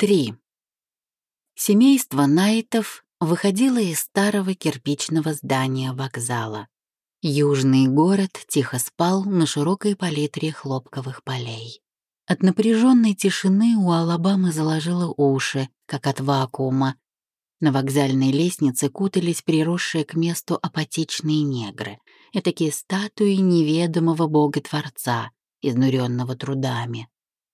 3. Семейство Найтов выходило из старого кирпичного здания вокзала. Южный город тихо спал на широкой палитре хлопковых полей. От напряженной тишины у Алабамы заложило уши, как от вакуума. На вокзальной лестнице кутались приросшие к месту апатичные негры, этакие статуи неведомого бога-творца, изнуренного трудами.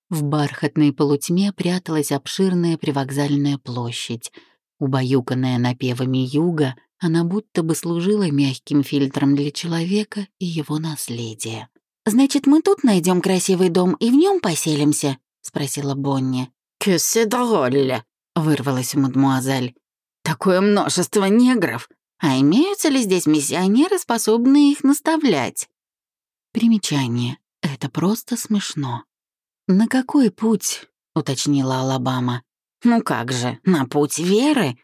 В бархатной полутьме пряталась обширная привокзальная площадь. Убаюканная напевами юга, она будто бы служила мягким фильтром для человека и его наследия. «Значит, мы тут найдем красивый дом и в нем поселимся?» — спросила Бонни. «Que c'est drôle!» — вырвалась у мадмуазель. «Такое множество негров! А имеются ли здесь миссионеры, способные их наставлять?» Примечание. Это просто смешно. «На какой путь?» — уточнила Алабама. «Ну как же, на путь веры?»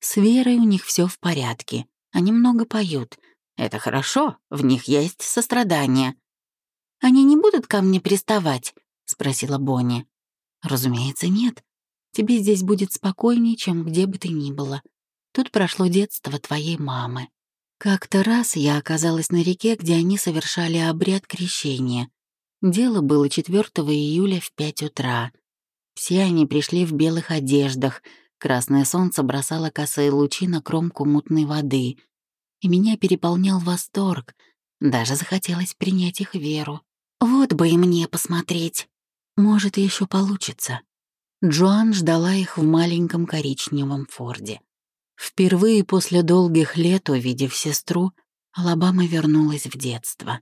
«С верой у них все в порядке. Они много поют. Это хорошо, в них есть сострадание». «Они не будут ко мне приставать?» — спросила Бонни. «Разумеется, нет. Тебе здесь будет спокойнее, чем где бы ты ни было. Тут прошло детство твоей мамы. Как-то раз я оказалась на реке, где они совершали обряд крещения. Дело было 4 июля в 5 утра. Все они пришли в белых одеждах, красное солнце бросало косые лучи на кромку мутной воды. И меня переполнял восторг, даже захотелось принять их веру. Вот бы и мне посмотреть. Может, еще получится. Джоан ждала их в маленьком коричневом форде. Впервые после долгих лет, увидев сестру, Алабама вернулась в детство.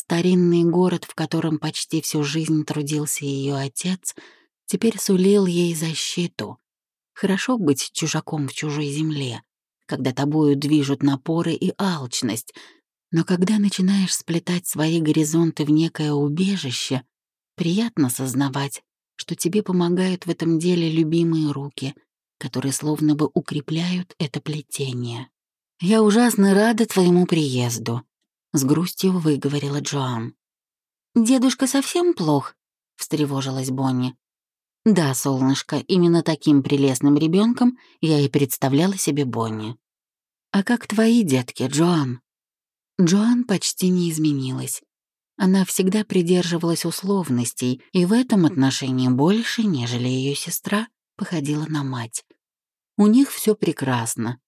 Старинный город, в котором почти всю жизнь трудился ее отец, теперь сулил ей защиту. Хорошо быть чужаком в чужой земле, когда тобою движут напоры и алчность, но когда начинаешь сплетать свои горизонты в некое убежище, приятно сознавать, что тебе помогают в этом деле любимые руки, которые словно бы укрепляют это плетение. «Я ужасно рада твоему приезду», — с грустью выговорила Джоан. «Дедушка совсем плох?» — встревожилась Бонни. «Да, солнышко, именно таким прелестным ребенком я и представляла себе Бонни. А как твои детки, Джоан?» Джоан почти не изменилась. Она всегда придерживалась условностей и в этом отношении больше, нежели ее сестра, походила на мать. У них все прекрасно.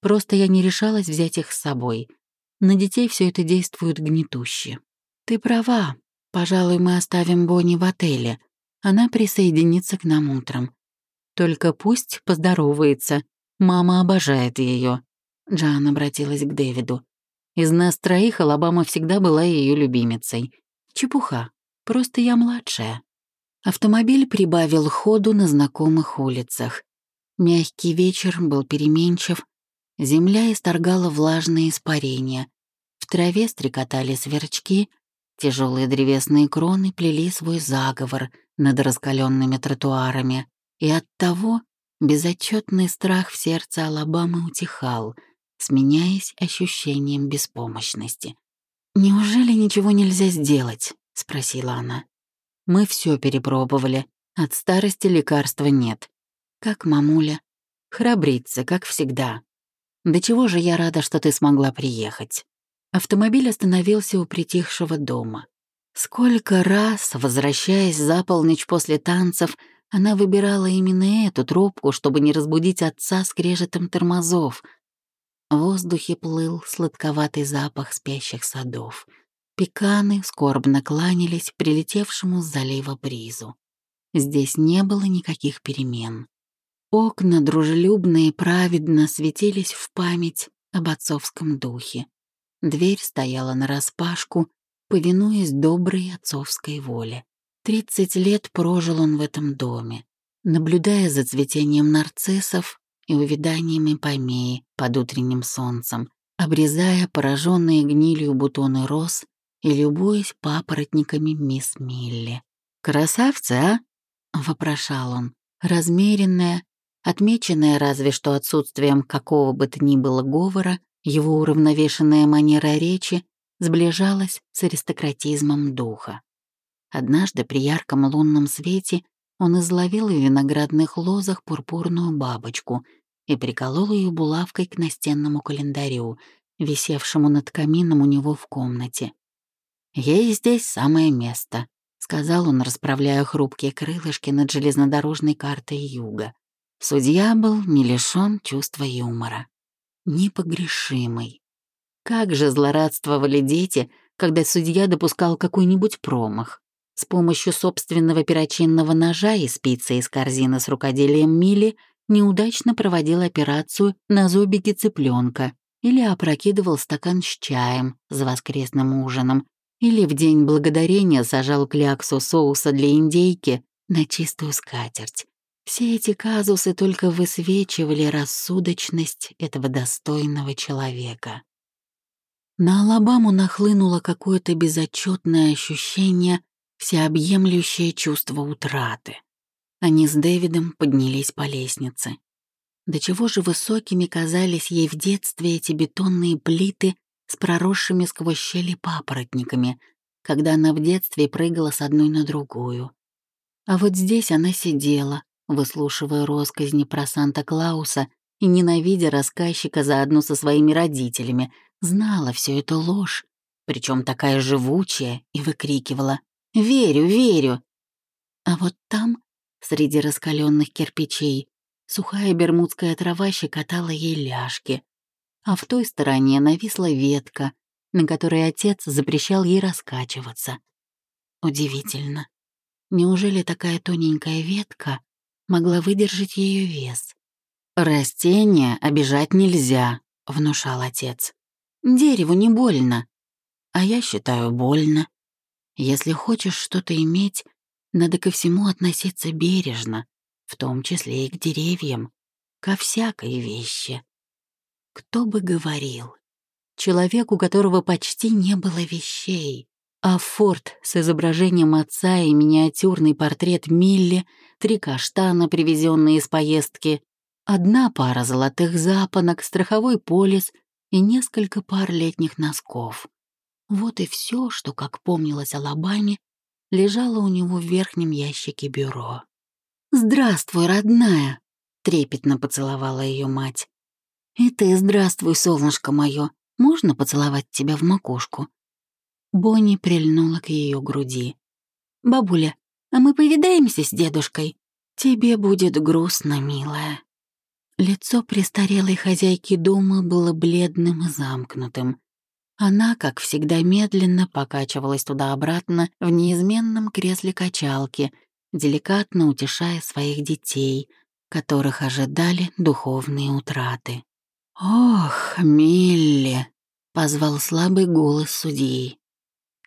Просто я не решалась взять их с собой, на детей все это действует гнетуще. Ты права. Пожалуй, мы оставим Бонни в отеле. Она присоединится к нам утром. Только пусть поздоровается. Мама обожает ее. Джан обратилась к Дэвиду. Из нас троих Алабама всегда была ее любимицей. Чепуха. Просто я младшая. Автомобиль прибавил ходу на знакомых улицах. Мягкий вечер был переменчив, Земля исторгала влажные испарения. В траве стрекотали сверчки, тяжелые древесные кроны плели свой заговор над раскаленными тротуарами. И оттого безотчетный страх в сердце Алабамы утихал, сменяясь ощущением беспомощности. «Неужели ничего нельзя сделать?» — спросила она. «Мы все перепробовали. От старости лекарства нет. Как мамуля. Храбрится, как всегда. Да чего же я рада, что ты смогла приехать. Автомобиль остановился у притихшего дома. Сколько раз, возвращаясь за полночь после танцев, она выбирала именно эту трубку, чтобы не разбудить отца скрежетом тормозов. В воздухе плыл сладковатый запах спящих садов. Пеканы скорбно кланялись прилетевшему с залива бризу. Здесь не было никаких перемен. Окна дружелюбно и праведно светились в память об отцовском духе. Дверь стояла нараспашку, повинуясь доброй отцовской воле. Тридцать лет прожил он в этом доме, наблюдая за цветением нарциссов и увяданием помеи под утренним солнцем, обрезая пораженные гнилью бутоны роз и любуясь папоротниками мисс Милли. «Красавцы, а?» — вопрошал он. Размеренная, Отмеченная разве что отсутствием какого бы то ни было говора, его уравновешенная манера речи сближалась с аристократизмом духа. Однажды при ярком лунном свете Он изловил в виноградных лозах пурпурную бабочку и приколол ее булавкой к настенному календарю, висевшему над камином у него в комнате. «Ей здесь самое место», — сказал он, расправляя хрупкие крылышки над железнодорожной картой юга. Судья был не лишён чувства юмора. Непогрешимый. Как же злорадствовали дети, когда судья допускал какой-нибудь промах. С помощью собственного перочинного ножа и спицы из корзины с рукоделием Мили неудачно проводил операцию на зубике цыпленка или опрокидывал стакан с чаем за воскресным ужином, или в день благодарения сажал кляксу соуса для индейки на чистую скатерть. Все эти казусы только высвечивали рассудочность этого достойного человека. На Алабаму нахлынуло какое-то безотчетное ощущение, всеобъемлющее чувство утраты. Они с Дэвидом поднялись по лестнице. До чего же высокими казались ей в детстве эти бетонные плиты с проросшими сквозь щели папоротниками, когда она в детстве прыгала с одной на другую. А вот здесь она сидела, выслушивая росказни про Санта-Клауса и ненавидя рассказчика заодно со своими родителями, знала все это ложь, причем такая живучая, и выкрикивала «Верю, верю!». А вот там, среди раскаленных кирпичей, сухая бермудская трава щекотала ей ляжки, а в той стороне нависла ветка, на которой отец запрещал ей раскачиваться. Удивительно. Неужели такая тоненькая ветка могла выдержать ее вес. «Растения обижать нельзя», — внушал отец. «Дереву не больно». А я считаю, больно. Если хочешь что-то иметь, надо ко всему относиться бережно, в том числе и к деревьям, ко всякой вещи. Кто бы говорил? Человек, у которого почти не было вещей, а форт с изображением отца и миниатюрный портрет Милли, три каштана, привезенные из поездки, одна пара золотых запонок, страховой полис и несколько пар летних носков. Вот и все, что, как помнилось Алабаме, лежало у него в верхнем ящике бюро. «Здравствуй, родная!» — трепетно поцеловала ее мать. «И ты здравствуй, солнышко мое. Можно поцеловать тебя в макушку?» Бонни прильнула к ее груди. «Бабуля, а мы повидаемся с дедушкой? Тебе будет грустно, милая». Лицо престарелой хозяйки дома было бледным и замкнутым. Она, как всегда, медленно покачивалась туда-обратно в неизменном кресле качалки, деликатно утешая своих детей, которых ожидали духовные утраты. «Ох, Милли!» — позвал слабый голос судьи.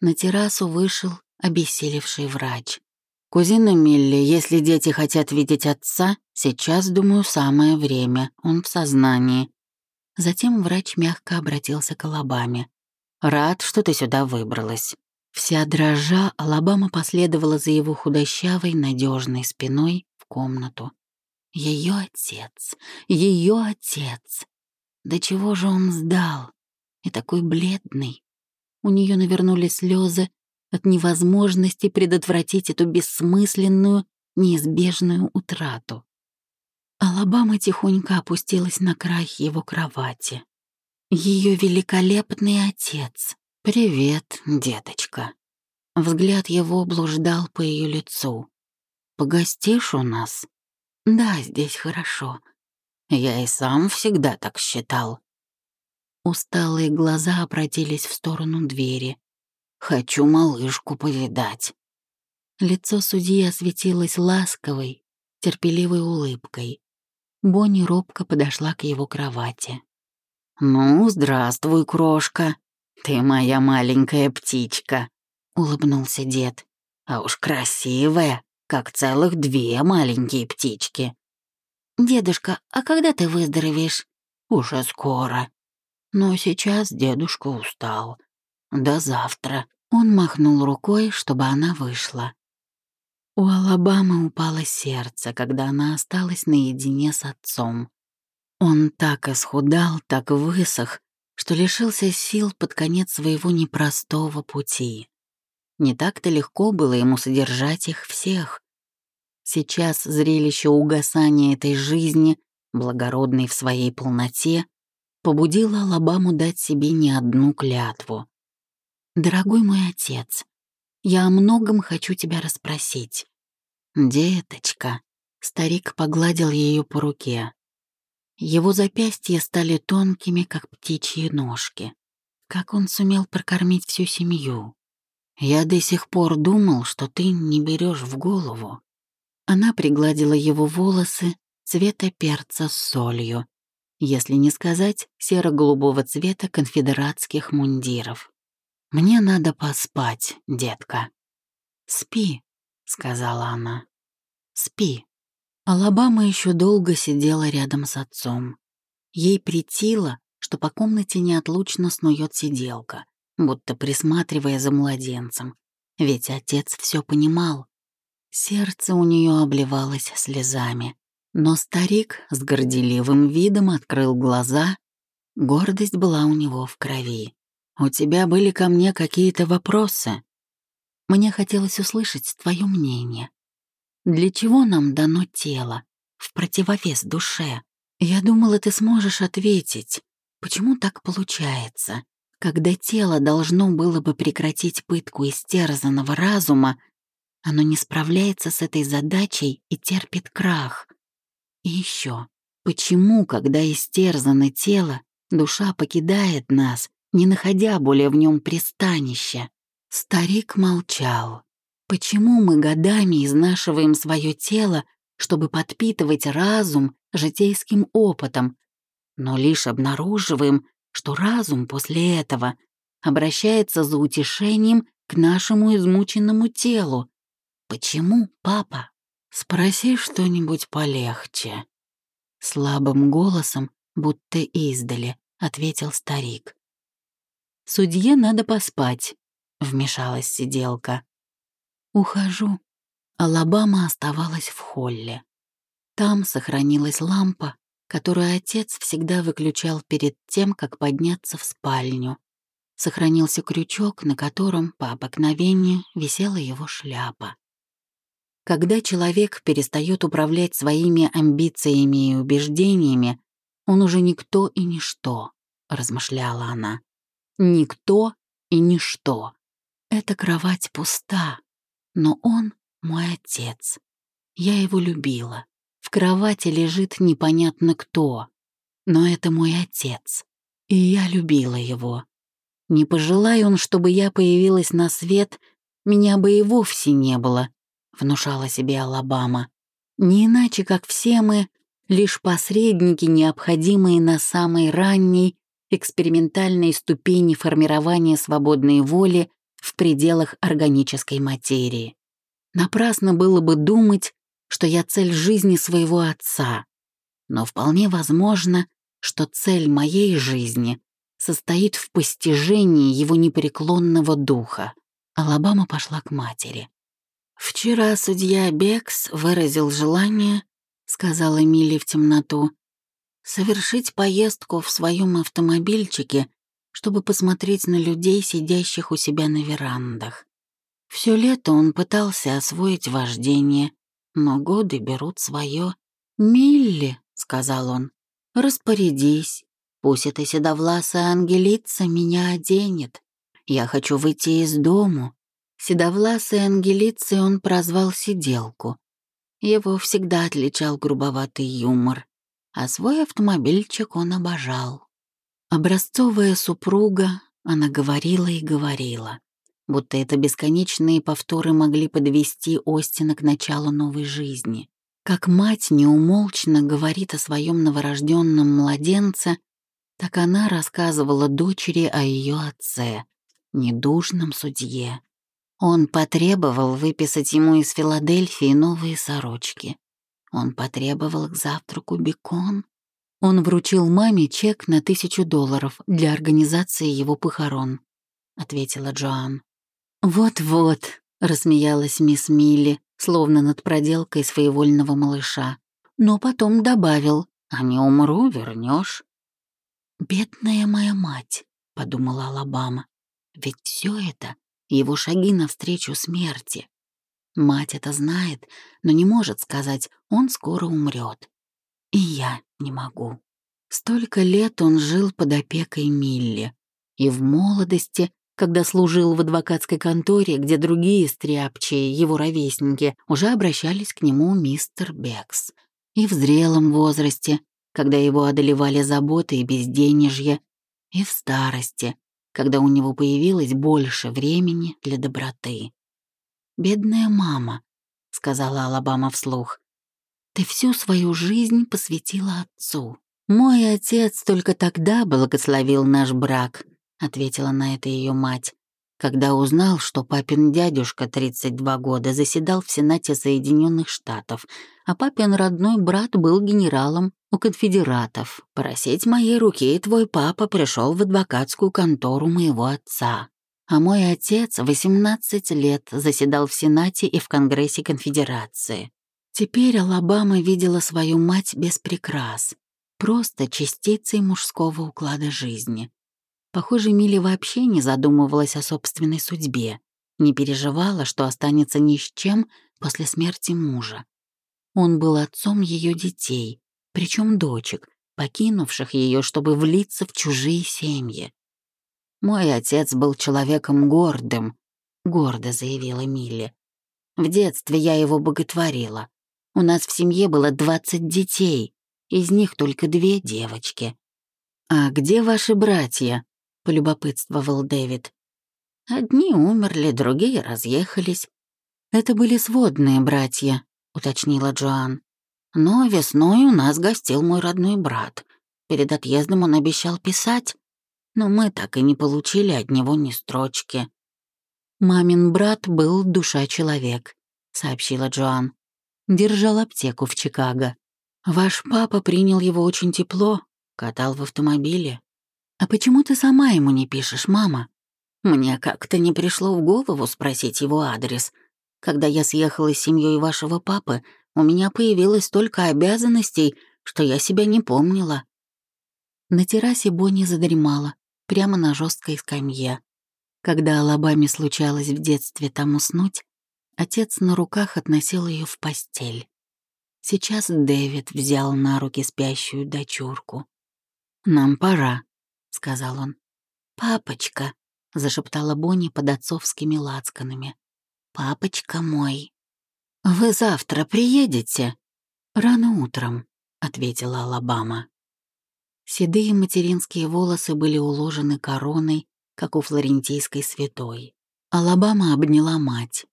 На террасу вышел обессилевший врач. «Кузина Милли, если дети хотят видеть отца, сейчас, думаю, самое время, он в сознании». Затем врач мягко обратился к Алабаме. «Рад, что ты сюда выбралась». Вся дрожа, Алабама последовала за его худощавой, надежной спиной в комнату. Ее отец, ее отец. До чего же он сдал? И такой бледный, у нее навернулись слезы от невозможности предотвратить эту бессмысленную, неизбежную утрату. Алабама тихонько опустилась на край его кровати. Ее великолепный отец. «Привет, деточка». Взгляд его блуждал по ее лицу. «Погостишь у нас?» «Да, здесь хорошо. Я и сам всегда так считал. Усталые глаза обратились в сторону двери. «Хочу малышку повидать». Лицо судьи осветилось ласковой, терпеливой улыбкой. Бонни робко подошла к его кровати. «Ну, здравствуй, крошка. Ты моя маленькая птичка», — улыбнулся дед. «А уж красивая, как целых две маленькие птички». «Дедушка, а когда ты выздоровеешь?» «Уже скоро. Но сейчас дедушка устал. До завтра. Он махнул рукой, чтобы она вышла. У Алабамы упало сердце, когда она осталась наедине с отцом. Он так исхудал, так высох, что лишился сил под конец своего непростого пути. Не так-то легко было ему содержать их всех. Сейчас зрелище угасания этой жизни, благородной в своей полноте, побудило Алабаму дать себе не одну клятву. «Дорогой мой отец, я о многом хочу тебя расспросить». «Деточка», — старик погладил ее по руке. Его запястья стали тонкими, как птичьи ножки. Как он сумел прокормить всю семью? Я до сих пор думал, что ты не берешь в голову. Она пригладила его волосы цвета перца с солью, если не сказать серо-голубого цвета конфедератских мундиров. «Мне надо поспать, детка». «Спи», — сказала она. «Спи». Алабама еще долго сидела рядом с отцом. Ей притило, что по комнате неотлучно снует сиделка, будто присматривая за младенцем. Ведь отец все понимал. Сердце у нее обливалось слезами. Но старик с горделивым видом открыл глаза. Гордость была у него в крови. «У тебя были ко мне какие-то вопросы?» «Мне хотелось услышать твое мнение. Для чего нам дано тело, в противовес душе? Я думала, ты сможешь ответить, почему так получается, когда тело должно было бы прекратить пытку истерзанного разума, оно не справляется с этой задачей и терпит крах. И еще, почему, когда истерзано тело, душа покидает нас, не находя более в нем пристанища? Старик молчал. Почему мы годами изнашиваем свое тело, чтобы подпитывать разум житейским опытом, но лишь обнаруживаем, что разум после этого обращается за утешением к нашему измученному телу. Почему, папа? Спроси что-нибудь полегче. Слабым голосом, будто издали, ответил старик. Судье надо поспать, вмешалась сиделка. Ухожу. Алабама оставалась в холле. Там сохранилась лампа, которую отец всегда выключал перед тем, как подняться в спальню. Сохранился крючок, на котором, по обыкновению, висела его шляпа. Когда человек перестает управлять своими амбициями и убеждениями, он уже никто и ничто, размышляла она. Никто и ничто. Эта кровать пуста, но он мой отец. Я его любила. В кровати лежит непонятно кто, но это мой отец, и я любила его. Не пожелай он, чтобы я появилась на свет, меня бы и вовсе не было, внушала себе Алабама. Не иначе, как все мы, лишь посредники, необходимые на самой ранней экспериментальной ступени формирования свободной воли в пределах органической материи. Напрасно было бы думать, что я цель жизни своего отца, но вполне возможно, что цель моей жизни состоит в постижении его непреклонного духа. Алабама пошла к матери. «Вчера судья Бекс выразил желание, — сказала Милли в темноту, — совершить поездку в своем автомобильчике чтобы посмотреть на людей, сидящих у себя на верандах. Все лето он пытался освоить вождение, но годы берут свое. «Милли», — сказал он, — «распорядись. Пусть эта седовласая ангелица меня оденет. Я хочу выйти из дому». Седовласой ангелицей он прозвал сиделку. Его всегда отличал грубоватый юмор, а свой автомобильчик он обожал. Образцовая супруга, она говорила и говорила, будто это бесконечные повторы могли подвести Остина к началу новой жизни. Как мать неумолчно говорит о своем новорожденном младенце, так она рассказывала дочери о ее отце, недужном судье. Он потребовал выписать ему из Филадельфии новые сорочки. Он потребовал к завтраку бекон, он вручил маме чек на тысячу долларов для организации его похорон», — ответила Джоан. «Вот-вот», — рассмеялась мисс Милли, словно над проделкой своевольного малыша. Но потом добавил, «А не умру, вернешь. «Бедная моя мать», — подумала Алабама. «Ведь все это — его шаги навстречу смерти. Мать это знает, но не может сказать, он скоро умрет. И я не могу. Столько лет он жил под опекой Милли. И в молодости, когда служил в адвокатской конторе, где другие стряпчие, его ровесники, уже обращались к нему мистер Бекс. И в зрелом возрасте, когда его одолевали заботы и безденежье, и в старости, когда у него появилось больше времени для доброты. «Бедная мама», — сказала Алабама вслух, — «ты всю свою жизнь посвятила отцу». «Мой отец только тогда благословил наш брак», — ответила на это ее мать, когда узнал, что папин дядюшка 32 года заседал в Сенате Соединенных Штатов, а папин родной брат был генералом у конфедератов. Просить моей руки твой папа пришел в адвокатскую контору моего отца. А мой отец 18 лет заседал в Сенате и в Конгрессе Конфедерации. Теперь Алабама видела свою мать без прикрас, просто частицей мужского уклада жизни. Похоже, Милли вообще не задумывалась о собственной судьбе, не переживала, что останется ни с чем после смерти мужа. Он был отцом ее детей, причем дочек, покинувших ее, чтобы влиться в чужие семьи. «Мой отец был человеком гордым», — гордо заявила Милли. «В детстве я его боготворила. У нас в семье было двадцать детей, из них только две девочки». «А где ваши братья?» — полюбопытствовал Дэвид. «Одни умерли, другие разъехались». «Это были сводные братья», — уточнила Джоан. «Но весной у нас гостил мой родной брат. Перед отъездом он обещал писать но мы так и не получили от него ни строчки. «Мамин брат был душа-человек», — сообщила Джоан. «Держал аптеку в Чикаго. Ваш папа принял его очень тепло, катал в автомобиле. А почему ты сама ему не пишешь, мама? Мне как-то не пришло в голову спросить его адрес. Когда я съехала с семьей вашего папы, у меня появилось столько обязанностей, что я себя не помнила». На террасе Бонни задремала, прямо на жесткой скамье. Когда Алабаме случалось в детстве там уснуть, отец на руках относил ее в постель. Сейчас Дэвид взял на руки спящую дочурку. «Нам пора», — сказал он. «Папочка», — зашептала Бонни под отцовскими лацканами. «Папочка мой». «Вы завтра приедете?» «Рано утром», — ответила Алабама. Седые материнские волосы были уложены короной, как у флорентийской святой. Алабама обняла мать.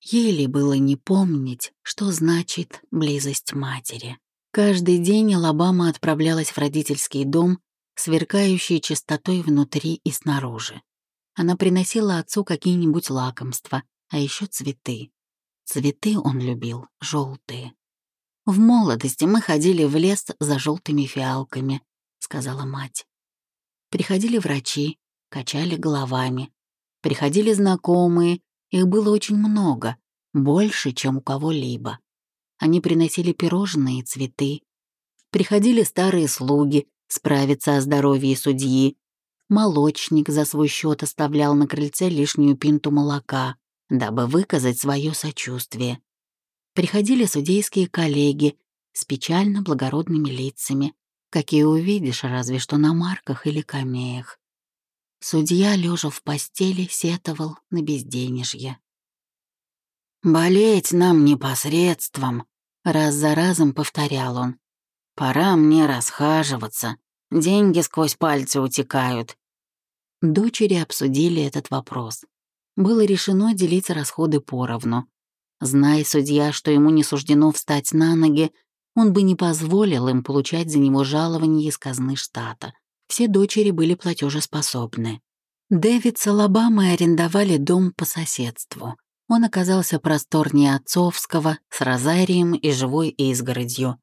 Еле было не помнить, что значит близость матери. Каждый день Алабама отправлялась в родительский дом, сверкающий чистотой внутри и снаружи. Она приносила отцу какие-нибудь лакомства, а еще цветы. Цветы он любил желтые. В молодости мы ходили в лес за желтыми фиалками, сказала мать. Приходили врачи, качали головами. Приходили знакомые, их было очень много, больше, чем у кого-либо. Они приносили пирожные и цветы. Приходили старые слуги справиться о здоровье судьи. Молочник за свой счет оставлял на крыльце лишнюю пинту молока, дабы выказать свое сочувствие. Приходили судейские коллеги с печально благородными лицами, какие увидишь разве что на марках или камеях. Судья, лежа в постели, сетовал на безденежье. «Болеть нам непосредством», — раз за разом повторял он. «Пора мне расхаживаться, деньги сквозь пальцы утекают». Дочери обсудили этот вопрос. Было решено делить расходы поровну. Зная судья, что ему не суждено встать на ноги, он бы не позволил им получать за него жалование из казны штата. Все дочери были платежеспособны. Дэвид с Алабамой арендовали дом по соседству. Он оказался просторнее отцовского, с розарием и живой изгородью.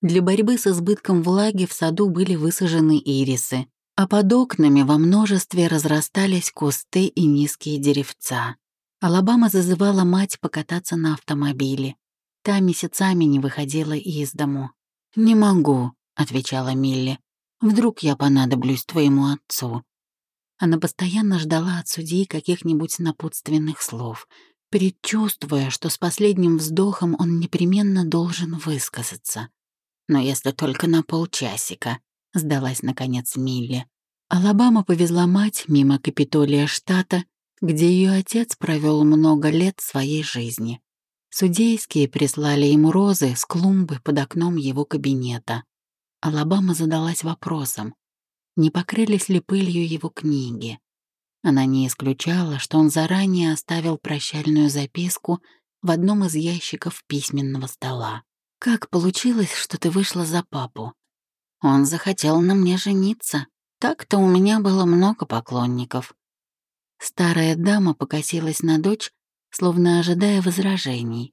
Для борьбы с избытком влаги в саду были высажены ирисы, а под окнами во множестве разрастались кусты и низкие деревца. Алабама зазывала мать покататься на автомобиле. Та месяцами не выходила из дому. «Не могу», — отвечала Милли. «Вдруг я понадоблюсь твоему отцу». Она постоянно ждала от судьи каких-нибудь напутственных слов. предчувствуя, что с последним вздохом он непременно должен высказаться. «Но если только на полчасика», — сдалась наконец Милли. Алабама повезла мать мимо Капитолия штата, где ее отец провел много лет своей жизни. Судейские прислали ему розы с клумбы под окном его кабинета. Алабама задалась вопросом, не покрылись ли пылью его книги. Она не исключала, что он заранее оставил прощальную записку в одном из ящиков письменного стола. «Как получилось, что ты вышла за папу?» «Он захотел на мне жениться. Так-то у меня было много поклонников». Старая дама покосилась на дочь, словно ожидая возражений.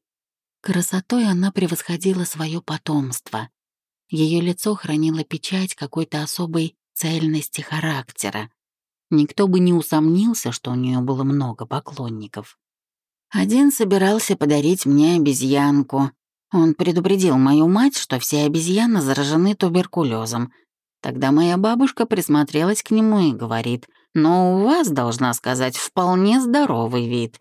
Красотой она превосходила свое потомство. Ее лицо хранило печать какой-то особой цельности характера. Никто бы не усомнился, что у нее было много поклонников. Один собирался подарить мне обезьянку. Он предупредил мою мать, что все обезьяны заражены туберкулезом. Тогда моя бабушка присмотрелась к нему и говорит, «Но у вас, должна сказать, вполне здоровый вид».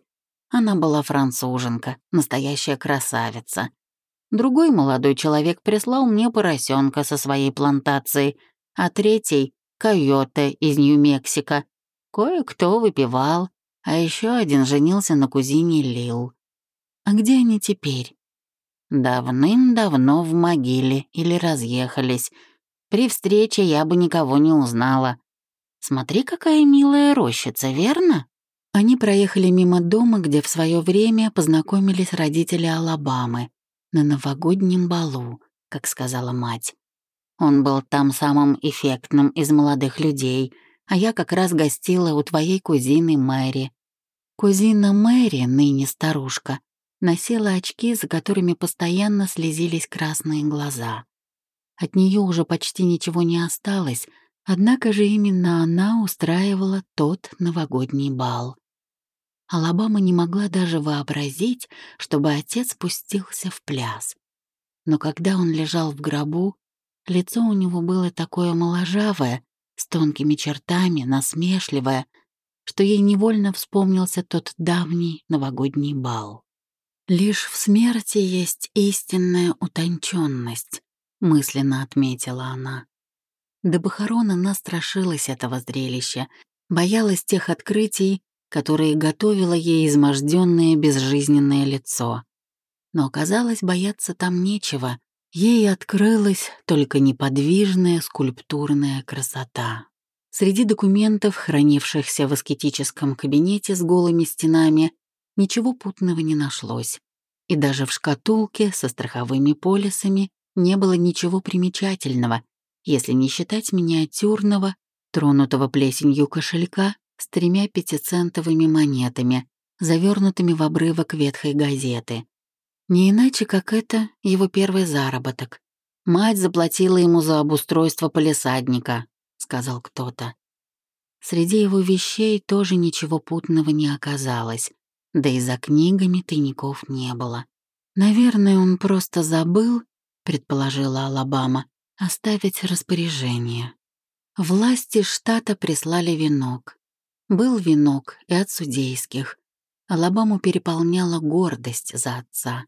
Она была француженка, настоящая красавица. Другой молодой человек прислал мне поросенка со своей плантацией, а третий — койота из Нью-Мексико. Кое-кто выпивал, а еще один женился на кузине Лил. А где они теперь? Давным-давно в могиле или разъехались. При встрече я бы никого не узнала. Смотри, какая милая рощица, верно? Они проехали мимо дома, где в свое время познакомились родители Алабамы на новогоднем балу, как сказала мать. Он был там самым эффектным из молодых людей, а я как раз гостила у твоей кузины Мэри. Кузина Мэри, ныне старушка, носила очки, за которыми постоянно слезились красные глаза. От нее уже почти ничего не осталось, однако же именно она устраивала тот новогодний бал. Алабама не могла даже вообразить, чтобы отец спустился в пляс. Но когда он лежал в гробу, лицо у него было такое моложавое, с тонкими чертами, насмешливое, что ей невольно вспомнился тот давний новогодний бал. «Лишь в смерти есть истинная утонченность», — мысленно отметила она. До похорон она этого зрелища, боялась тех открытий, которые готовило ей изможденное безжизненное лицо. Но оказалось, бояться там нечего. Ей открылась только неподвижная скульптурная красота. Среди документов, хранившихся в аскетическом кабинете с голыми стенами, ничего путного не нашлось. И даже в шкатулке со страховыми полисами не было ничего примечательного, если не считать миниатюрного, тронутого плесенью кошелька с тремя пятицентовыми монетами, завернутыми в обрывок ветхой газеты. Не иначе, как это его первый заработок. Мать заплатила ему за обустройство полисадника, сказал кто-то. Среди его вещей тоже ничего путного не оказалось, да и за книгами тайников не было. Наверное, он просто забыл, предположила Алабама, оставить распоряжение. Власти штата прислали венок. Был венок и от судейских. Алабаму переполняла гордость за отца.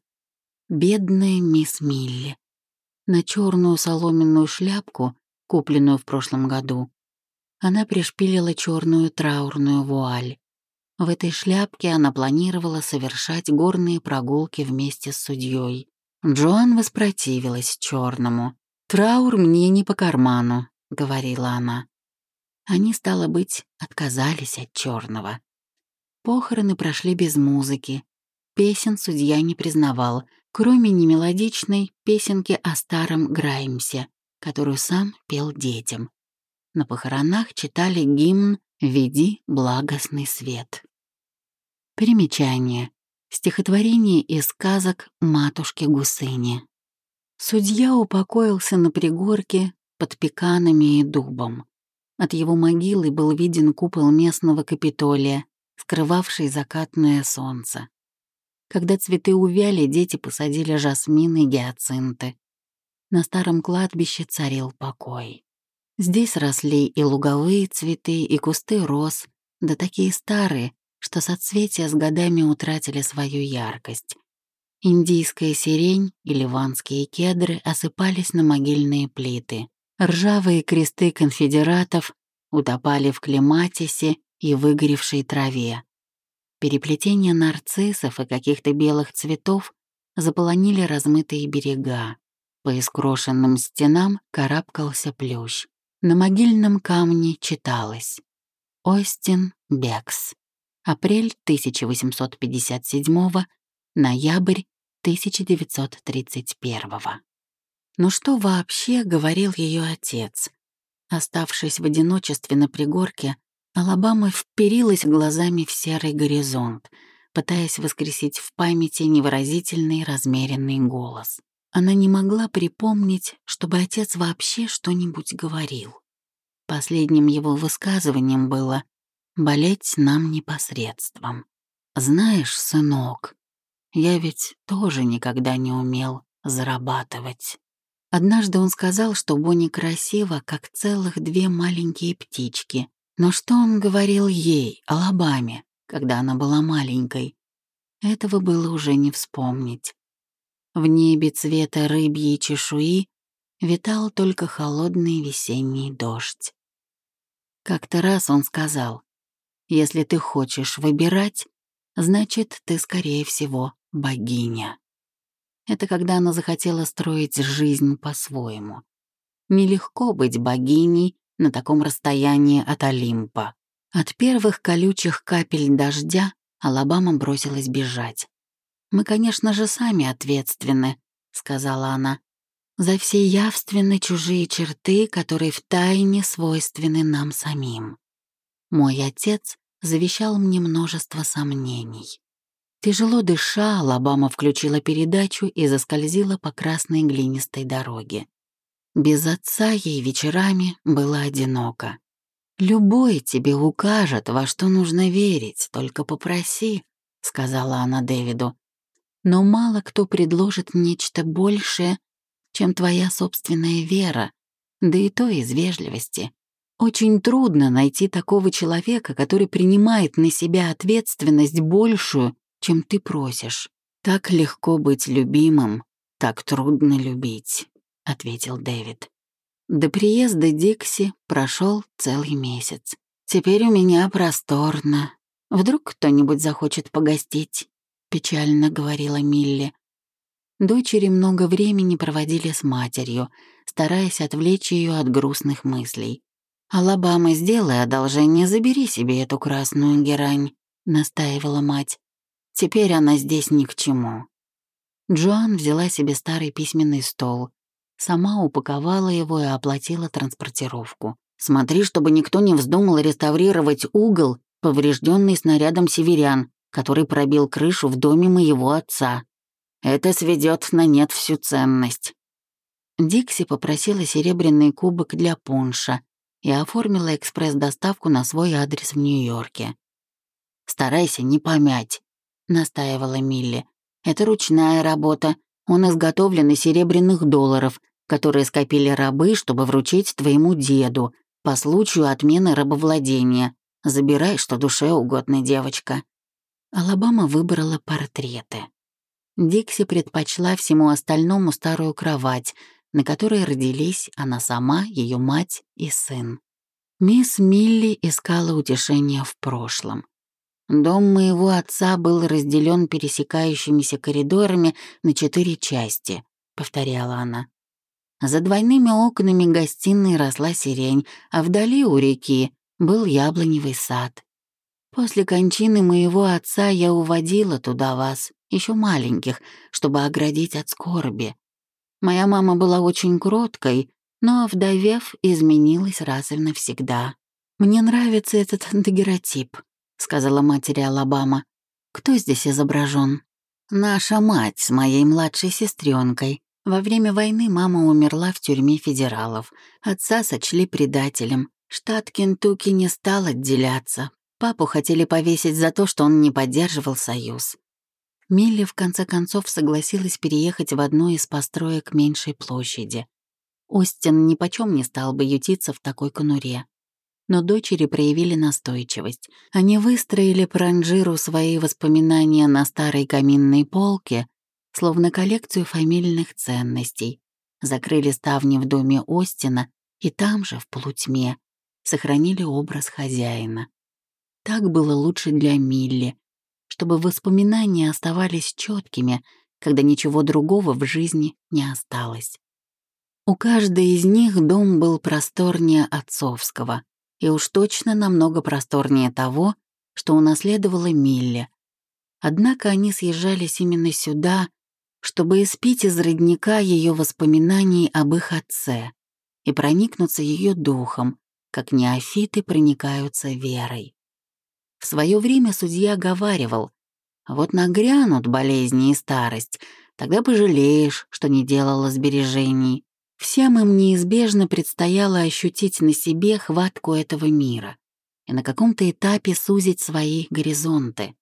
Бедная мисс Милли. На черную соломенную шляпку, купленную в прошлом году, она пришпилила черную траурную вуаль. В этой шляпке она планировала совершать горные прогулки вместе с судьей. Джоан воспротивилась черному. «Траур мне не по карману», — говорила она. Они, стало быть, отказались от черного. Похороны прошли без музыки. Песен судья не признавал, кроме немелодичной песенки о старом Граймсе, которую сам пел детям. На похоронах читали гимн «Веди благостный свет». Примечание. Стихотворение из сказок матушки Гусыни. Судья упокоился на пригорке под пеканами и дубом. От его могилы был виден купол местного Капитолия, скрывавший закатное солнце. Когда цветы увяли, дети посадили жасмины и гиацинты. На старом кладбище царил покой. Здесь росли и луговые цветы, и кусты роз, да такие старые, что соцветия с годами утратили свою яркость. Индийская сирень и ливанские кедры осыпались на могильные плиты. Ржавые кресты конфедератов утопали в клематисе и выгоревшей траве. Переплетение нарциссов и каких-то белых цветов заполонили размытые берега. По искрошенным стенам карабкался плющ. На могильном камне читалось «Остин Бекс. Апрель 1857 ноябрь 1931 Ну что вообще говорил ее отец? Оставшись в одиночестве на пригорке, Алабама вперилась глазами в серый горизонт, пытаясь воскресить в памяти невыразительный размеренный голос. Она не могла припомнить, чтобы отец вообще что-нибудь говорил. Последним его высказыванием было «болеть нам непосредством». «Знаешь, сынок, я ведь тоже никогда не умел зарабатывать». Однажды он сказал, что Бонни красива, как целых две маленькие птички. Но что он говорил ей, Алабаме, когда она была маленькой? Этого было уже не вспомнить. В небе цвета рыбьей чешуи витал только холодный весенний дождь. Как-то раз он сказал, «Если ты хочешь выбирать, значит, ты, скорее всего, богиня». Это когда она захотела строить жизнь по-своему. Нелегко быть богиней на таком расстоянии от Олимпа. От первых колючих капель дождя Алабама бросилась бежать. «Мы, конечно же, сами ответственны», — сказала она, «за все явственные чужие черты, которые втайне свойственны нам самим. Мой отец завещал мне множество сомнений. Тяжело дыша, Алабама включила передачу и заскользила по красной глинистой дороге. Без отца ей вечерами было одиноко. «Любой тебе укажет, во что нужно верить, только попроси», — сказала она Дэвиду. «Но мало кто предложит нечто большее, чем твоя собственная вера, да и то из вежливости. Очень трудно найти такого человека, который принимает на себя ответственность большую, чем ты просишь. Так легко быть любимым, так трудно любить», — ответил Дэвид. До приезда Дикси прошел целый месяц. Теперь у меня просторно. Вдруг кто-нибудь захочет погостить, печально говорила Милли. Дочери много времени проводили с матерью, стараясь отвлечь ее от грустных мыслей. «Алабама, сделай одолжение, забери себе эту красную герань», — настаивала мать. Теперь она здесь ни к чему. Джоан взяла себе старый письменный стол, сама упаковала его и оплатила транспортировку. «Смотри, чтобы никто не вздумал реставрировать угол, поврежденный снарядом северян, который пробил крышу в доме моего отца. Это сведет на нет всю ценность». Дикси попросила серебряный кубок для пунша и оформила экспресс-доставку на свой адрес в Нью-Йорке. «Старайся не помять», — настаивала Милли. «Это ручная работа. Он изготовлен из серебряных долларов, которые скопили рабы, чтобы вручить твоему деду по случаю отмены рабовладения. Забирай, что душе угодно, девочка». Алабама выбрала портреты. Дикси предпочла всему остальному старую кровать, на которой родились она сама, ее мать и сын. Мисс Милли искала утешения в прошлом. Дом моего отца был разделен пересекающимися коридорами на четыре части, повторяла она. За двойными окнами гостиной росла сирень, а вдали у реки был яблоневый сад. После кончины моего отца я уводила туда вас, еще маленьких, чтобы оградить от скорби. Моя мама была очень кроткой, но, вдовев, изменилась раз и навсегда. Мне нравится этот дагеротип. — сказала матери Алабама. «Кто здесь изображен? «Наша мать с моей младшей сестренкой. Во время войны мама умерла в тюрьме федералов. Отца сочли предателем. Штат Кентукки не стал отделяться. Папу хотели повесить за то, что он не поддерживал союз. Милли в конце концов согласилась переехать в одну из построек меньшей площади. Остин нипочем не стал бы ютиться в такой конуре. Но дочери проявили настойчивость. Они выстроили по ранжиру свои воспоминания на старой каминной полке, словно коллекцию фамильных ценностей, закрыли ставни в доме Остина и там же, в полутьме, сохранили образ хозяина. Так было лучше для Милли, чтобы воспоминания оставались четкими, когда ничего другого в жизни не осталось. У каждой из них дом был просторнее отцовского, и уж точно намного просторнее того, что унаследовала Милли. Однако они съезжались именно сюда, чтобы испить из родника ее воспоминаний об их отце и проникнуться ее духом, как неофиты проникаются верой. В свое время судья говаривал, вот нагрянут болезни и старость, тогда пожалеешь, что не делала сбережений. Всем им неизбежно предстояло ощутить на себе хватку этого мира и на каком-то этапе сузить свои горизонты.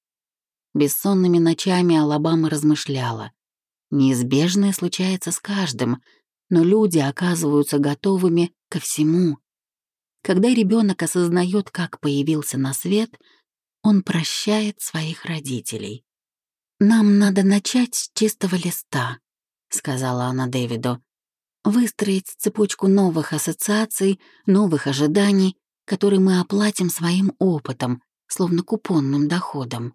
Бессонными ночами Алабама размышляла. Неизбежное случается с каждым, но люди оказываются готовыми ко всему. Когда ребенок осознает, как появился на свет, он прощает своих родителей. «Нам надо начать с чистого листа», — сказала она Дэвиду. «Выстроить цепочку новых ассоциаций, новых ожиданий, которые мы оплатим своим опытом, словно купонным доходом».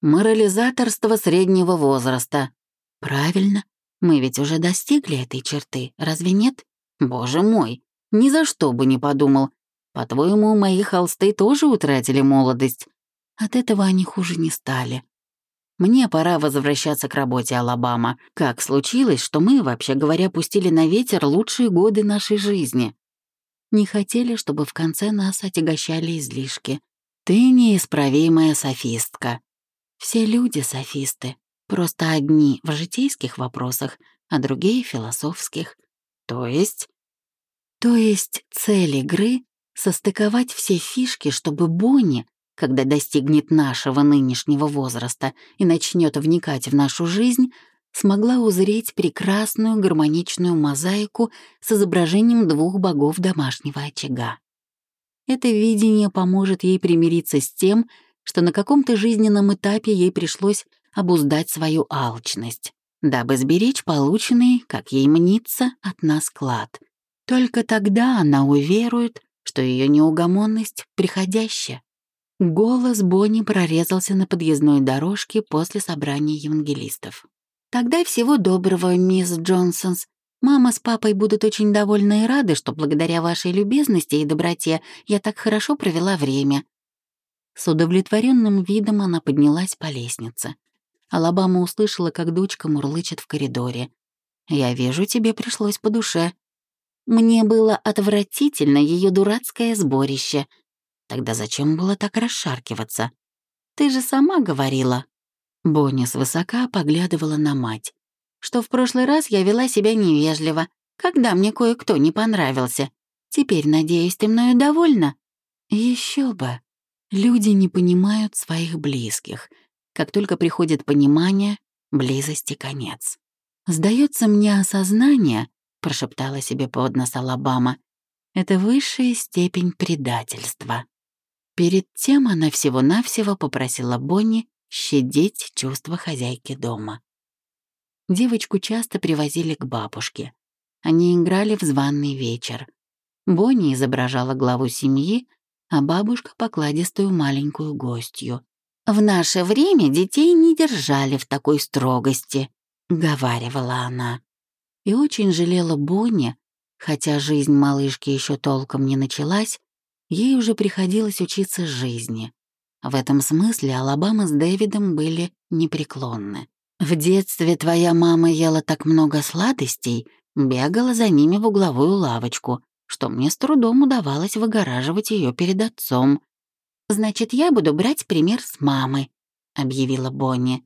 «Морализаторство среднего возраста». «Правильно. Мы ведь уже достигли этой черты, разве нет?» «Боже мой, ни за что бы не подумал. По-твоему, мои холсты тоже утратили молодость?» От этого они хуже не стали. Мне пора возвращаться к работе, Алабама. Как случилось, что мы, вообще говоря, пустили на ветер лучшие годы нашей жизни? Не хотели, чтобы в конце нас отягощали излишки. Ты неисправимая софистка. Все люди софисты. Просто одни в житейских вопросах, а другие — философских. То есть? То есть цель игры — состыковать все фишки, чтобы Бонни когда достигнет нашего нынешнего возраста и начнет вникать в нашу жизнь, смогла узреть прекрасную гармоничную мозаику с изображением двух богов домашнего очага. Это видение поможет ей примириться с тем, что на каком-то жизненном этапе ей пришлось обуздать свою алчность, дабы сберечь полученный, как ей мнится, от нас клад. Только тогда она уверует, что ее неугомонность приходящая. Голос Бонни прорезался на подъездной дорожке после собрания евангелистов. «Тогда всего доброго, мисс Джонсонс. Мама с папой будут очень довольны и рады, что благодаря вашей любезности и доброте я так хорошо провела время». С удовлетворенным видом она поднялась по лестнице. Алабама услышала, как дочка мурлычет в коридоре. «Я вижу, тебе пришлось по душе». Мне было отвратительно ее дурацкое сборище — Тогда зачем было так расшаркиваться? Ты же сама говорила. Бонни свысока поглядывала на мать. Что в прошлый раз я вела себя невежливо, когда мне кое-кто не понравился. Теперь, надеюсь, ты мною довольна? Еще бы. Люди не понимают своих близких. Как только приходит понимание, близости конец. Сдается мне осознание, прошептала себе под нос Алабама, это высшая степень предательства. Перед тем она всего-навсего попросила Бонни щадить чувства хозяйки дома. Девочку часто привозили к бабушке. Они играли в званный вечер. Бонни изображала главу семьи, а бабушка — покладистую маленькую гостью. «В наше время детей не держали в такой строгости», — говаривала она. И очень жалела Бонни, хотя жизнь малышки еще толком не началась, ей уже приходилось учиться жизни. В этом смысле Алабама с Дэвидом были непреклонны. «В детстве твоя мама ела так много сладостей, бегала за ними в угловую лавочку, что мне с трудом удавалось выгораживать ее перед отцом. «Значит, я буду брать пример с мамы», — объявила Бонни.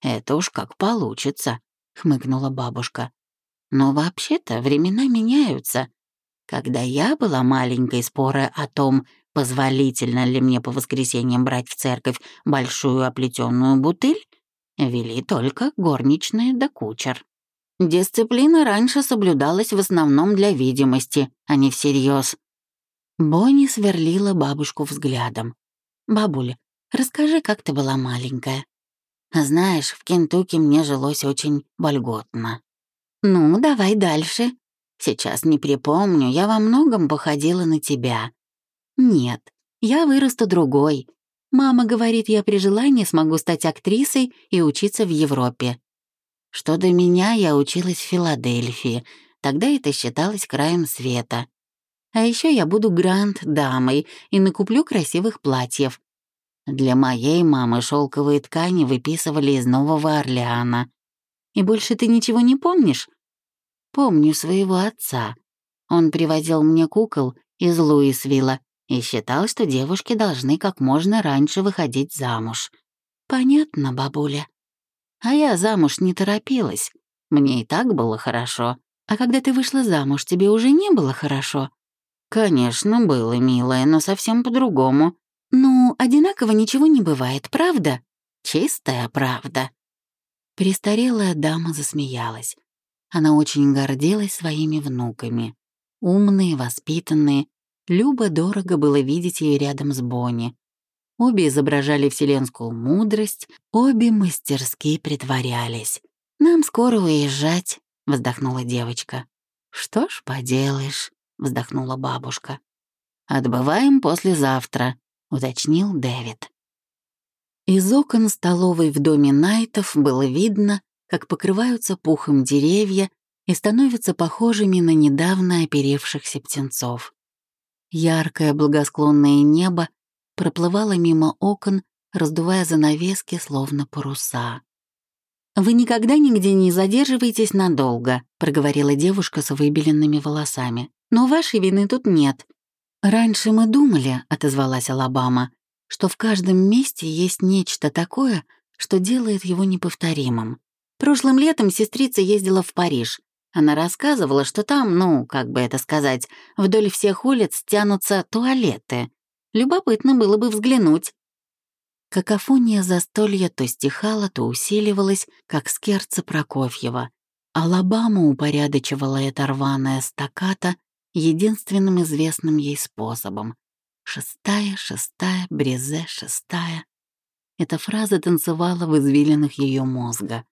«Это уж как получится», — хмыкнула бабушка. «Но вообще-то времена меняются. Когда я была маленькой, споры о том, позволительно ли мне по воскресеньям брать в церковь большую оплетенную бутыль, вели только горничные да кучер. Дисциплина раньше соблюдалась в основном для видимости, а не всерьез. Бонни сверлила бабушку взглядом. «Бабуля, расскажи, как ты была маленькая?» «Знаешь, в Кентукки мне жилось очень вольготно». «Ну, давай дальше». «Сейчас не припомню, я во многом походила на тебя». «Нет, я вырасту другой. Мама говорит, я при желании смогу стать актрисой и учиться в Европе. Что до меня, я училась в Филадельфии. Тогда это считалось краем света. А еще я буду гранд-дамой и накуплю красивых платьев. Для моей мамы шелковые ткани выписывали из Нового Орлеана. И больше ты ничего не помнишь? Помню своего отца. Он привозил мне кукол из Луисвилла и считал, что девушки должны как можно раньше выходить замуж. Понятно, бабуля. А я замуж не торопилась. Мне и так было хорошо. А когда ты вышла замуж, тебе уже не было хорошо? Конечно, было, милая, но совсем по-другому. Ну, одинаково ничего не бывает, правда? Чистая правда. Престарелая дама засмеялась. Она очень гордилась своими внуками. Умные, воспитанные, Любо дорого было видеть ее рядом с Бонни. Обе изображали вселенскую мудрость, обе мастерски притворялись. «Нам скоро уезжать», — вздохнула девочка. «Что ж поделаешь», — вздохнула бабушка. «Отбываем послезавтра», — уточнил Дэвид. Из окон столовой в доме Найтов было видно, как покрываются пухом деревья и становятся похожими на недавно оперевшихся птенцов. Яркое благосклонное небо проплывало мимо окон, раздувая занавески, словно паруса. «Вы никогда нигде не задерживаетесь надолго», — проговорила девушка с выбеленными волосами. «Но вашей вины тут нет». «Раньше мы думали», — отозвалась Алабама, «что в каждом месте есть нечто такое, что делает его неповторимым. Прошлым летом сестрица ездила в Париж. Она рассказывала, что там, ну, как бы это сказать, вдоль всех улиц тянутся туалеты. Любопытно было бы взглянуть. Какофония застолья то стихала, то усиливалась, как скерца Прокофьева. Алабама упорядочивала это рваное стаката единственным известным ей способом. «Шестая, шестая, брезе, шестая». Эта фраза танцевала в извилинах ее мозга.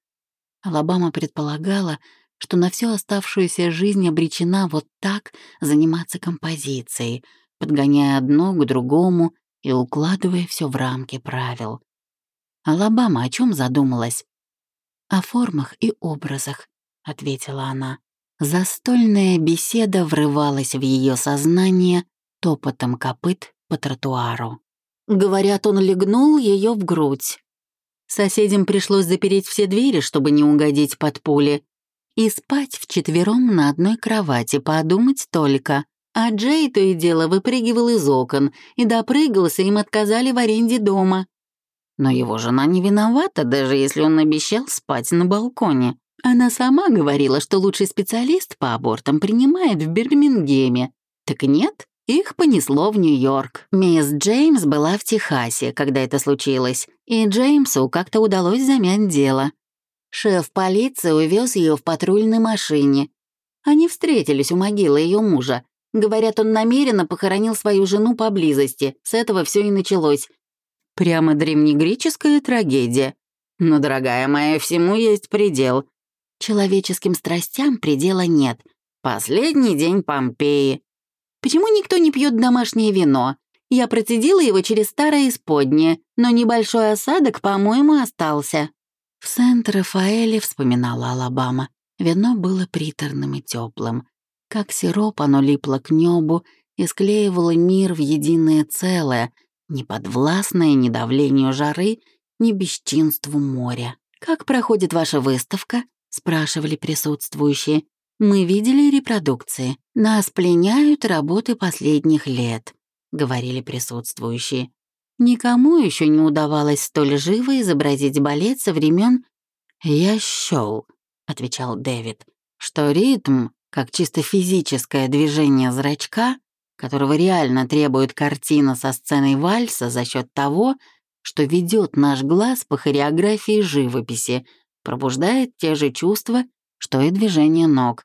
Алабама предполагала, что на всю оставшуюся жизнь обречена вот так заниматься композицией, подгоняя одно к другому и укладывая все в рамки правил. «Алабама о чем задумалась?» «О формах и образах», — ответила она. Застольная беседа врывалась в ее сознание топотом копыт по тротуару. Говорят, он легнул ее в грудь. Соседям пришлось запереть все двери, чтобы не угодить под пули, и спать вчетвером на одной кровати, подумать только. А Джей то и дело выпрыгивал из окон, и допрыгался, им отказали в аренде дома. Но его жена не виновата, даже если он обещал спать на балконе. Она сама говорила, что лучший специалист по абортам принимает в Бирмингеме. Так нет, их понесло в Нью-Йорк. Мисс Джеймс была в Техасе, когда это случилось, и Джеймсу как-то удалось замять дело. Шеф полиции увез ее в патрульной машине. Они встретились у могилы ее мужа. Говорят, он намеренно похоронил свою жену поблизости. С этого все и началось. Прямо древнегреческая трагедия. Но, дорогая моя, всему есть предел. Человеческим страстям предела нет. Последний день Помпеи. Почему никто не пьет домашнее вино? Я процедила его через старое исподнее, но небольшой осадок, по-моему, остался. В Сент-Рафаэле, вспоминала Алабама, вино было приторным и теплым. Как сироп оно липло к небу и склеивало мир в единое целое, не подвластное ни давлению жары, ни бесчинству моря. «Как проходит ваша выставка?» — спрашивали присутствующие. «Мы видели репродукции. Нас пленяют работы последних лет», — говорили присутствующие. Никому еще не удавалось столь живо изобразить балет со времен «Я счел», — отвечал Дэвид, что ритм, как чисто физическое движение зрачка, которого реально требует картина со сценой вальса за счет того, что ведет наш глаз по хореографии живописи, пробуждает те же чувства, что и движение ног.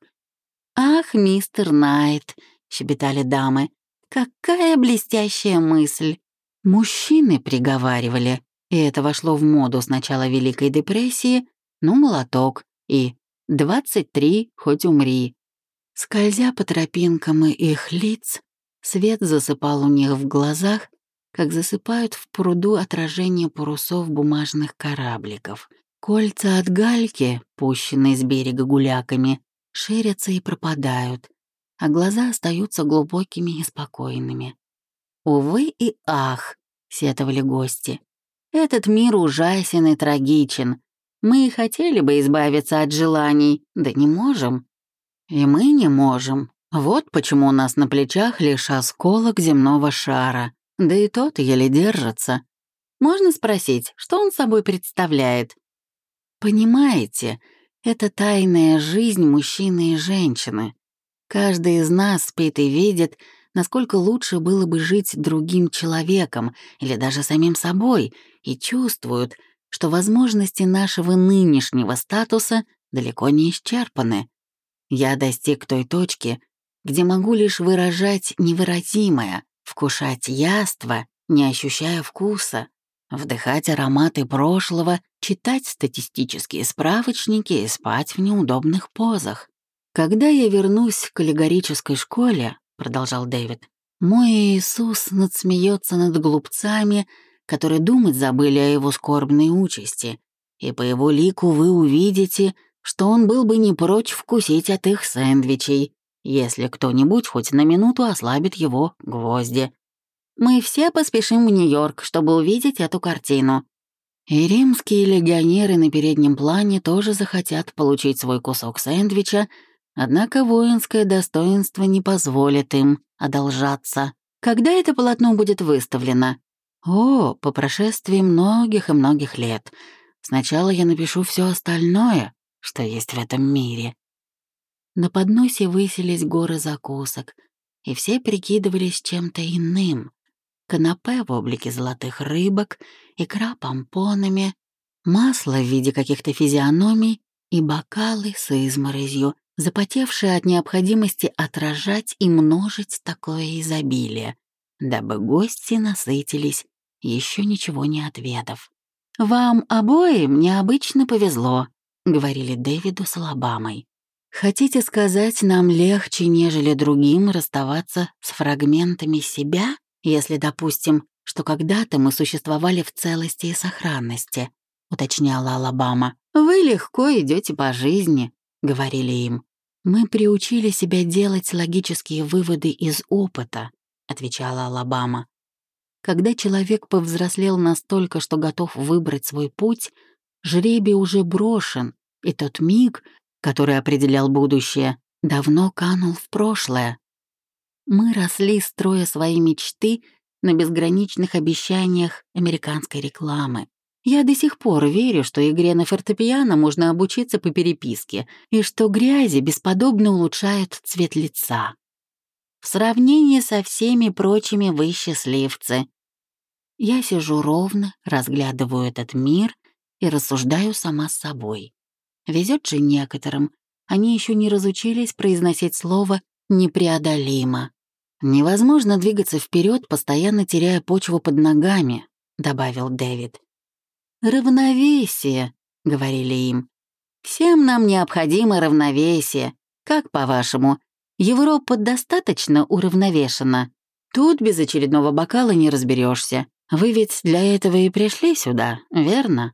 «Ах, мистер Найт», — щебетали дамы, Какая блестящая мысль! Мужчины приговаривали, и это вошло в моду с начала Великой депрессии, ну, молоток и «двадцать три, хоть умри». Скользя по тропинкам их лиц, свет засыпал у них в глазах, как засыпают в пруду отражение парусов бумажных корабликов. Кольца от гальки, пущенные с берега гуляками, ширятся и пропадают, а глаза остаются глубокими и спокойными. «Увы и ах!» — сетовали гости. «Этот мир ужасен и трагичен. Мы и хотели бы избавиться от желаний, да не можем. И мы не можем. Вот почему у нас на плечах лишь осколок земного шара, да и тот еле держится. Можно спросить, что он собой представляет? Понимаете, это тайная жизнь мужчины и женщины. Каждый из нас спит и видит, насколько лучше было бы жить другим человеком или даже самим собой, и чувствуют, что возможности нашего нынешнего статуса далеко не исчерпаны. Я достиг той точки, где могу лишь выражать невыразимое, вкушать яство, не ощущая вкуса, вдыхать ароматы прошлого, читать статистические справочники и спать в неудобных позах. «Когда я вернусь к аллегорической школе», — продолжал Дэвид, «мой Иисус надсмеется над глупцами, которые думать забыли о его скорбной участи, и по его лику вы увидите, что он был бы не прочь вкусить от их сэндвичей, если кто-нибудь хоть на минуту ослабит его гвозди. Мы все поспешим в Нью-Йорк, чтобы увидеть эту картину. И римские легионеры на переднем плане тоже захотят получить свой кусок сэндвича, Однако воинское достоинство не позволит им одолжаться. Когда это полотно будет выставлено? О, по прошествии многих и многих лет. Сначала я напишу все остальное, что есть в этом мире. На подносе высились горы закусок, и все прикидывались чем-то иным. Канапе в облике золотых рыбок, икра помпонами, масло в виде каких-то физиономий и бокалы с изморозью, запотевшие от необходимости отражать и множить такое изобилие, дабы гости насытились, еще ничего не отведав. «Вам обоим необычно повезло», — говорили Дэвиду с Алабамой. «Хотите сказать, нам легче, нежели другим, расставаться с фрагментами себя, если, допустим, что когда-то мы существовали в целости и сохранности?» — уточняла Алабама. «Вы легко идете по жизни», — говорили им. «Мы приучили себя делать логические выводы из опыта», — отвечала Алабама. «Когда человек повзрослел настолько, что готов выбрать свой путь, жребий уже брошен, и тот миг, который определял будущее, давно канул в прошлое. Мы росли, строя свои мечты на безграничных обещаниях американской рекламы. Я до сих пор верю, что игре на фортепиано можно обучиться по переписке и что грязи бесподобно улучшают цвет лица. В сравнении со всеми прочими вы счастливцы. Я сижу ровно, разглядываю этот мир и рассуждаю сама с собой. Везет же некоторым, они еще не разучились произносить слово «непреодолимо». Невозможно двигаться вперед, постоянно теряя почву под ногами, добавил Дэвид. «Равновесие», — говорили им. «Всем нам необходимо равновесие. Как, по-вашему, Европа достаточно уравновешена? Тут без очередного бокала не разберешься. Вы ведь для этого и пришли сюда, верно?»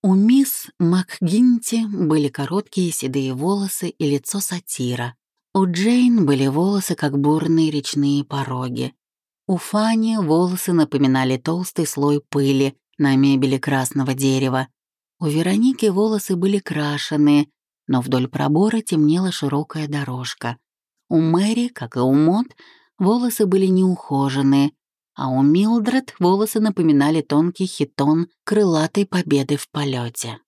У мисс МакГинти были короткие седые волосы и лицо сатира. У Джейн были волосы, как бурные речные пороги. У Фани волосы напоминали толстый слой пыли, на мебели красного дерева. У Вероники волосы были крашеные, но вдоль пробора темнела широкая дорожка. У Мэри, как и у Мот, волосы были неухоженные, а у Милдред волосы напоминали тонкий хитон крылатой победы в полете.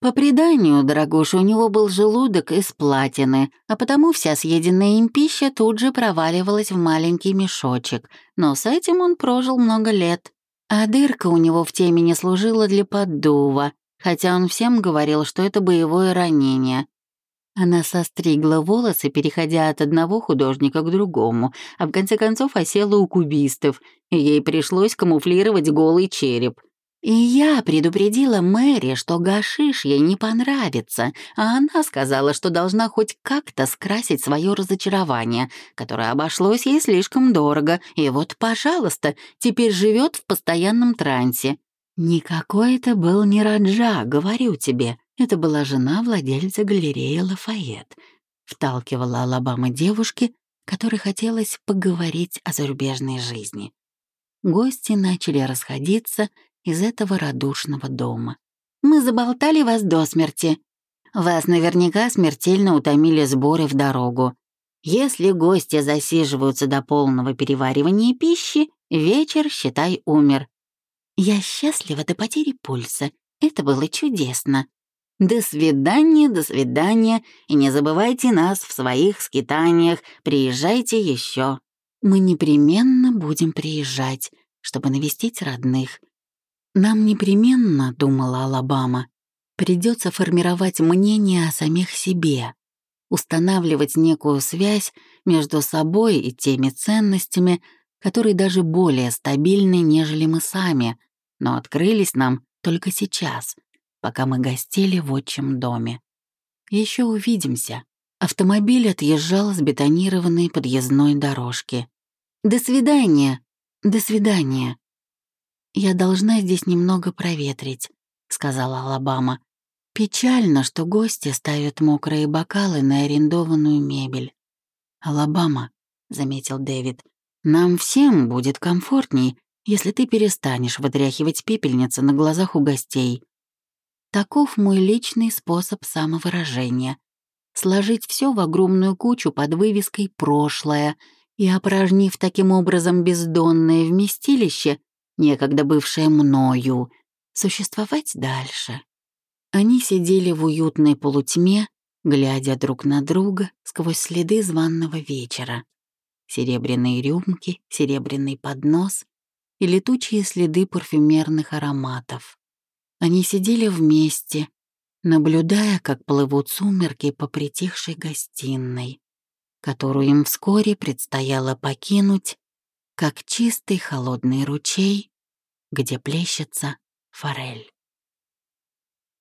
По преданию, дорогуша, у него был желудок из платины, а потому вся съеденная им пища тут же проваливалась в маленький мешочек, но с этим он прожил много лет. А дырка у него в темени служила для поддува, хотя он всем говорил, что это боевое ранение. Она состригла волосы, переходя от одного художника к другому, а в конце концов осела у кубистов, и ей пришлось камуфлировать голый череп. И я предупредила Мэри, что гашиш ей не понравится, а она сказала, что должна хоть как-то скрасить свое разочарование, которое обошлось ей слишком дорого, и вот, пожалуйста, теперь живет в постоянном трансе. Никакой это был не Раджа, говорю тебе. Это была жена владельца галереи Лафайет. Вталкивала Алабама девушке, которой хотелось поговорить о зарубежной жизни. Гости начали расходиться из этого радушного дома. «Мы заболтали вас до смерти. Вас наверняка смертельно утомили сборы в дорогу. Если гости засиживаются до полного переваривания пищи, вечер, считай, умер. Я счастлива до потери пульса. Это было чудесно. До свидания, до свидания, и не забывайте нас в своих скитаниях, приезжайте еще. Мы непременно будем приезжать, чтобы навестить родных. Нам непременно, думала Алабама, придется формировать мнение о самих себе, устанавливать некую связь между собой и теми ценностями, которые даже более стабильны, нежели мы сами, но открылись нам только сейчас — пока мы гостили в отчим доме. Еще увидимся. Автомобиль отъезжал с бетонированной подъездной дорожки. «До свидания! До свидания!» «Я должна здесь немного проветрить», — сказала Алабама. «Печально, что гости ставят мокрые бокалы на арендованную мебель». «Алабама», — заметил Дэвид, — «нам всем будет комфортней, если ты перестанешь вытряхивать пепельницы на глазах у гостей. Таков мой личный способ самовыражения. Сложить все в огромную кучу под вывеской «прошлое» и, опорожнив таким образом бездонное вместилище, некогда бывшее мною, существовать дальше. Они сидели в уютной полутьме, глядя друг на друга сквозь следы званного вечера. Серебряные рюмки, серебряный поднос и летучие следы парфюмерных ароматов. Они сидели вместе, наблюдая, как плывут сумерки по притихшей гостиной, которую им вскоре предстояло покинуть, как чистый холодный ручей, где плещется форель.